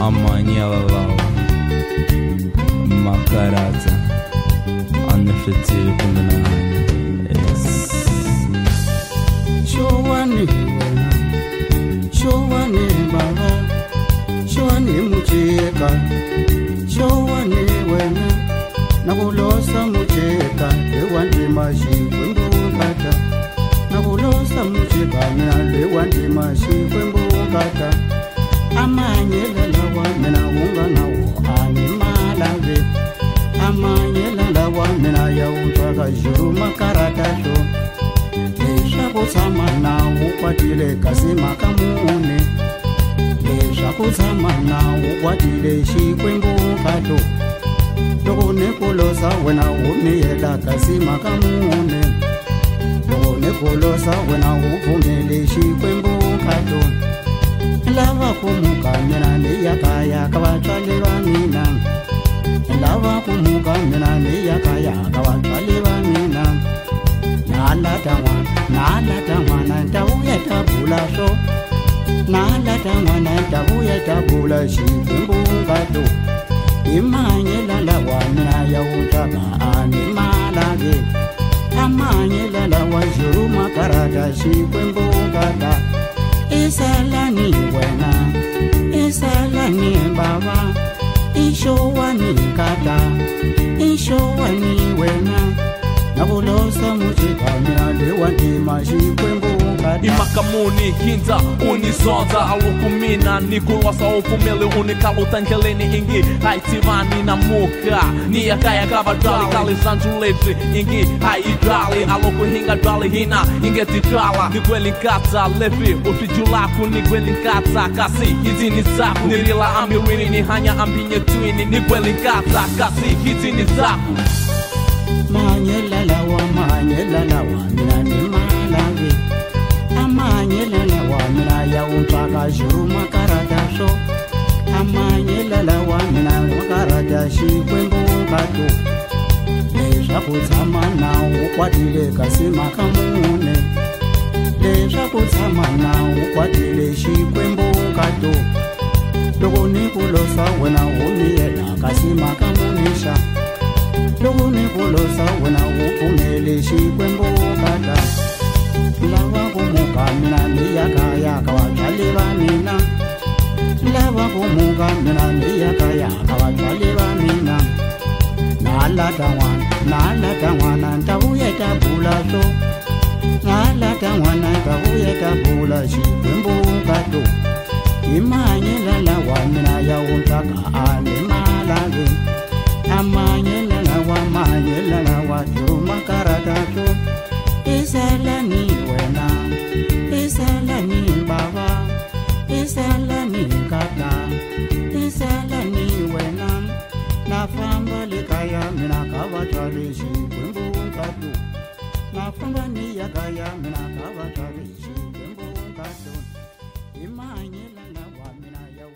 amanyalalawa makarata anafite ibikunda n'ahandi yes. Showani showani baba. Showani mucheka. Showani wena. Nakulosa mucheka. Lewandima xikwembukata nakulosa mucheka. Mina lewandima xikwembukata amanyela lalawa mina unganawo animalabe amanye lalawa mina yawutswa kazulu makarakasho leswakutsama nawu kwatile kasi makamune leswakutsama nawu kwatile xikwembu kahlo loko ni ku losa wena wu miyela kasi makamune loko ni ku losa wena wu pfumeli xikwembu kahlo lava ku muka mina ni ya kaya ka vatswali va mina lava ku muka mina ni ya kaya ka vatswali va mina nalata n'wana nalata n'wana ta vuya ta bula swo nalata n'wana ta vuya ta bula xikwembungato hi manyela lawa mina ya wutswaka a ni malave a manyela lawa xuru makarata xikwembungata isalani wena imakamuni hinza unizonza alukumina nikulwasa upumele unikalutangeleni ingi haitivani na muka. Niyakayakavadali kalizanjuleti ingi haidali alokuhinga dwali hina ingetitala nigwelinkatsa lefi utijulaku nigwelinkatsa kasi hizi ni zaku. Nilila ambiwini nihanya ambinyetwini nigwelinkatsa kasi hizi ni zaku. Manyela amanye lana wamina nimalawi amanye lana wamina yawuntaka shuru makaradasho amanye lala wamina makarada shikwembukatu nezvakudzama nawo kwatile kasimakamune nezvakudzama nawo kwatile shikwembukatu loko nikulosa wena womiyena kasimak pfumele xikwembukata lava ku muka mina ni ya kaya ka va mina. Lava ku muka mina ni ya kaya ka vatswali va mina. Nalata n'wana nalata n'wana vuya ta bula swo nalata n'wana vuya ta bula xikwembukato Imanye lala wa mina ya